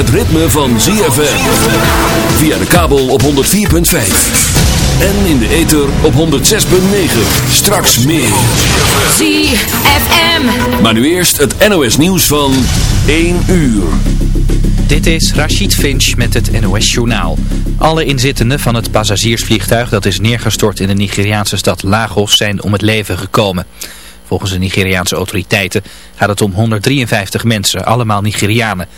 het ritme van ZFM. Via de kabel op 104.5. En in de ether op 106.9. Straks meer. ZFM. Maar nu eerst het NOS nieuws van 1 uur. Dit is Rachid Finch met het NOS Journaal. Alle inzittenden van het passagiersvliegtuig dat is neergestort in de Nigeriaanse stad Lagos zijn om het leven gekomen. Volgens de Nigeriaanse autoriteiten gaat het om 153 mensen, allemaal Nigerianen.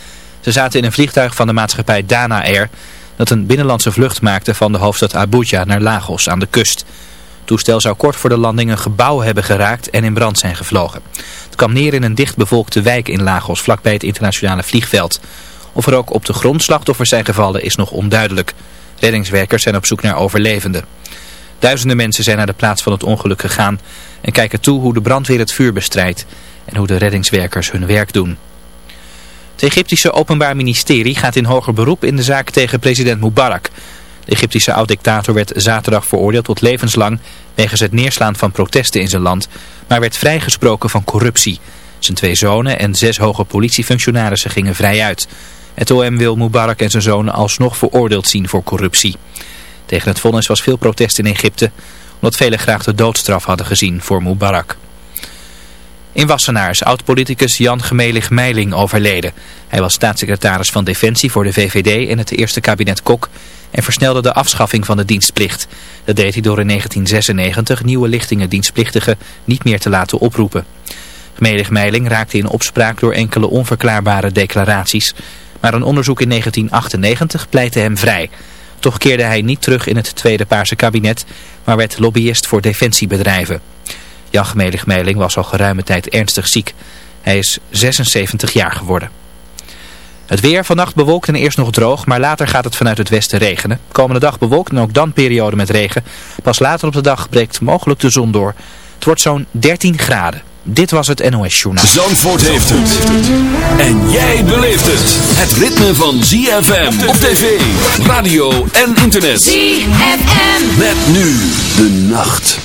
Ze zaten in een vliegtuig van de maatschappij Dana Air dat een binnenlandse vlucht maakte van de hoofdstad Abuja naar Lagos aan de kust. Het toestel zou kort voor de landing een gebouw hebben geraakt en in brand zijn gevlogen. Het kwam neer in een dichtbevolkte wijk in Lagos vlakbij het internationale vliegveld. Of er ook op de grond slachtoffers zijn gevallen is nog onduidelijk. Reddingswerkers zijn op zoek naar overlevenden. Duizenden mensen zijn naar de plaats van het ongeluk gegaan en kijken toe hoe de brandweer het vuur bestrijdt en hoe de reddingswerkers hun werk doen. Het Egyptische Openbaar Ministerie gaat in hoger beroep in de zaak tegen president Mubarak. De Egyptische oud-dictator werd zaterdag veroordeeld tot levenslang wegens het neerslaan van protesten in zijn land, maar werd vrijgesproken van corruptie. Zijn twee zonen en zes hoge politiefunctionarissen gingen vrij uit. Het OM wil Mubarak en zijn zonen alsnog veroordeeld zien voor corruptie. Tegen het vonnis was veel protest in Egypte, omdat velen graag de doodstraf hadden gezien voor Mubarak. In Wassenaar oud-politicus Jan Gemelig Meiling overleden. Hij was staatssecretaris van Defensie voor de VVD in het eerste kabinet Kok en versnelde de afschaffing van de dienstplicht. Dat deed hij door in 1996 nieuwe lichtingen dienstplichtigen niet meer te laten oproepen. Gemelig Meiling raakte in opspraak door enkele onverklaarbare declaraties, maar een onderzoek in 1998 pleitte hem vrij. Toch keerde hij niet terug in het Tweede Paarse kabinet, maar werd lobbyist voor defensiebedrijven. Jan Gemelig Meiling was al geruime tijd ernstig ziek. Hij is 76 jaar geworden. Het weer vannacht bewolkt en eerst nog droog, maar later gaat het vanuit het westen regenen. Komende dag bewolkt en ook dan periode met regen. Pas later op de dag breekt mogelijk de zon door. Het wordt zo'n 13 graden. Dit was het NOS Journaal. Zandvoort heeft het. En jij beleeft het. Het ritme van ZFM op tv, radio en internet. ZFM. Met nu de nacht.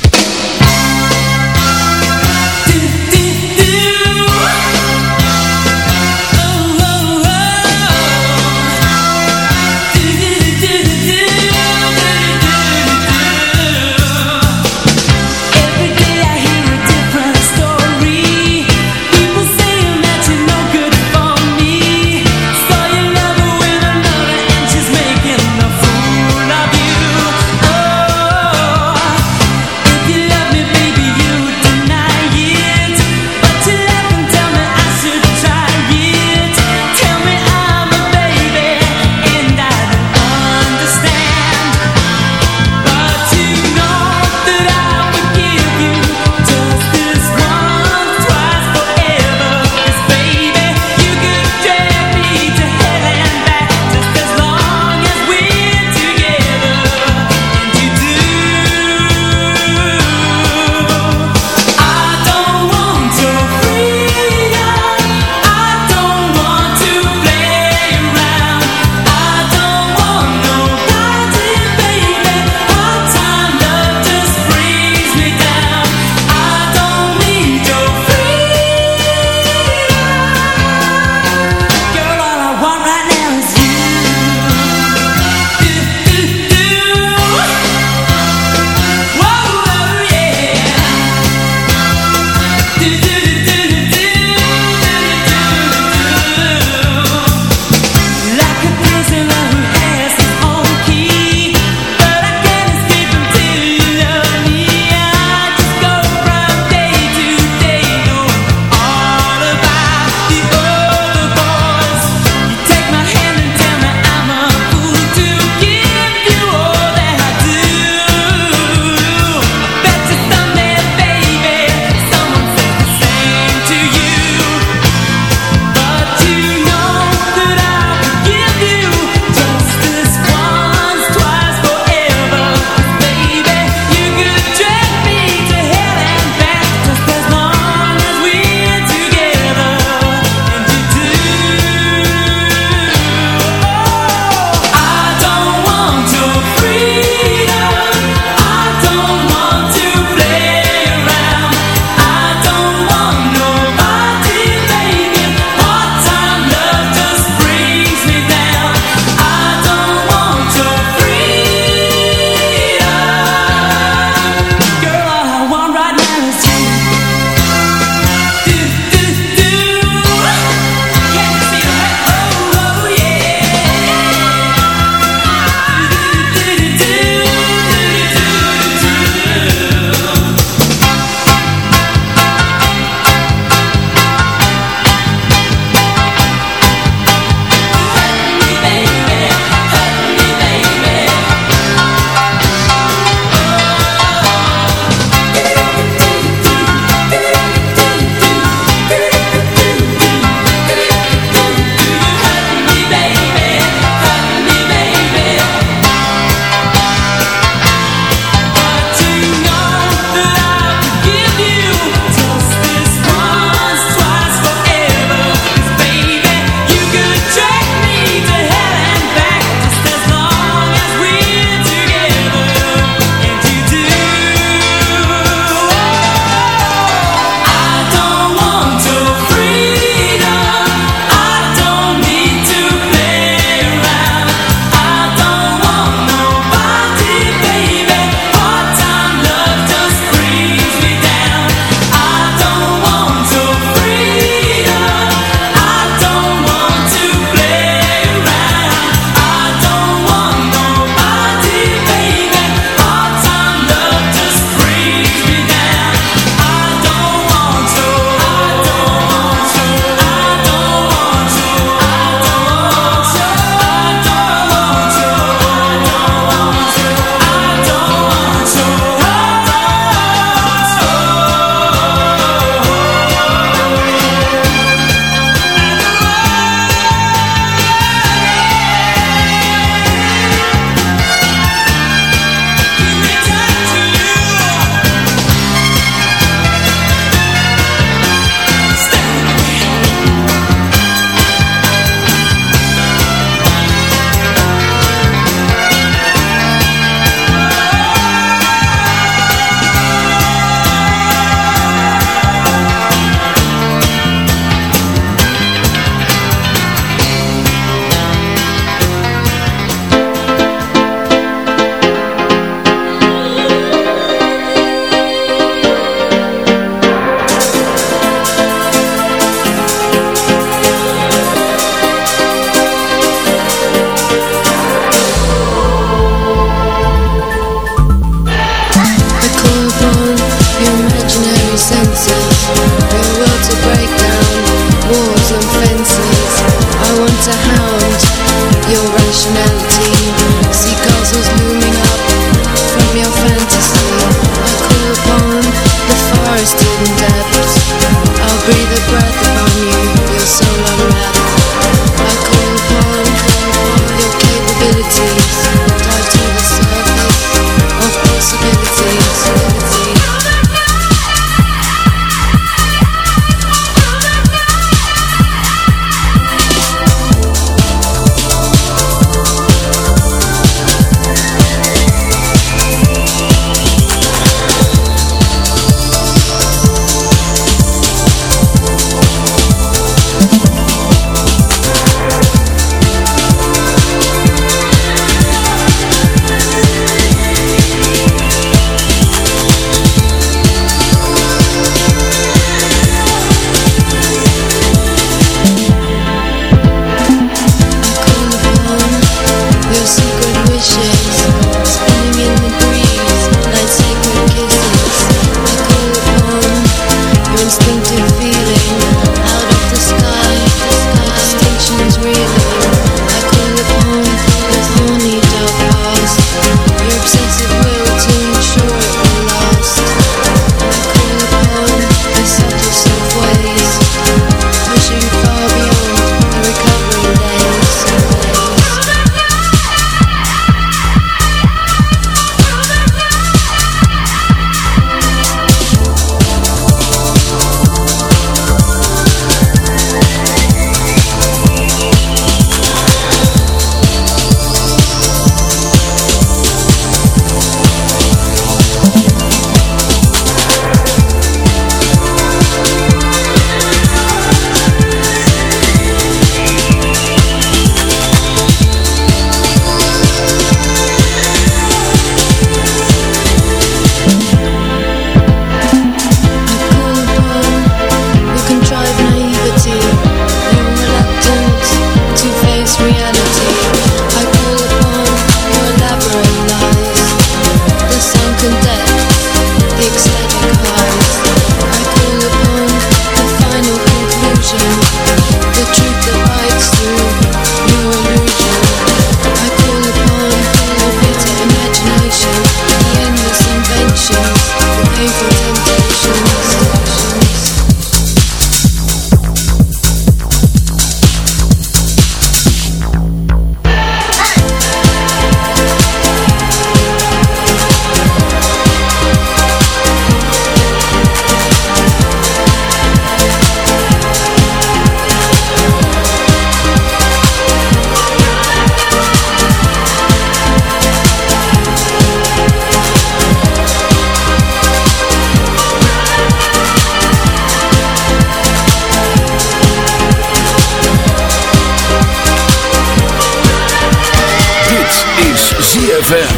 ZFM.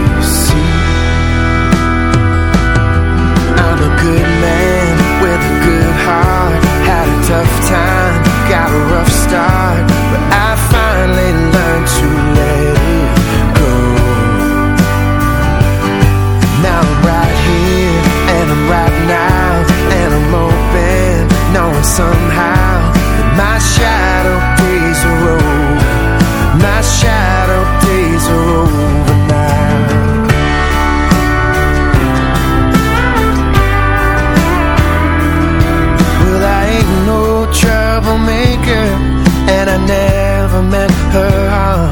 her arm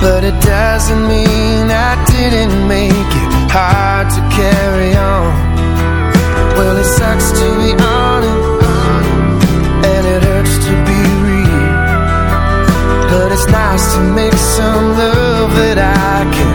But it doesn't mean I didn't make it. Hard to carry on. Well, it sucks to be honest And it hurts to be real. But it's nice to make some love that I can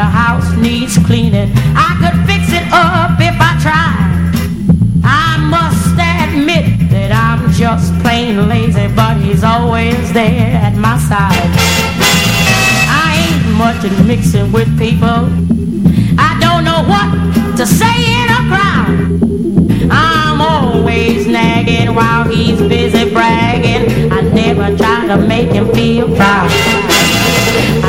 the house needs cleaning. I could fix it up if I tried. I must admit that I'm just plain lazy, but he's always there at my side. I ain't much at mixing with people. I don't know what to say in a crowd. I'm always nagging while he's busy bragging. I never try to make him feel proud.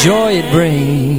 joy it brings.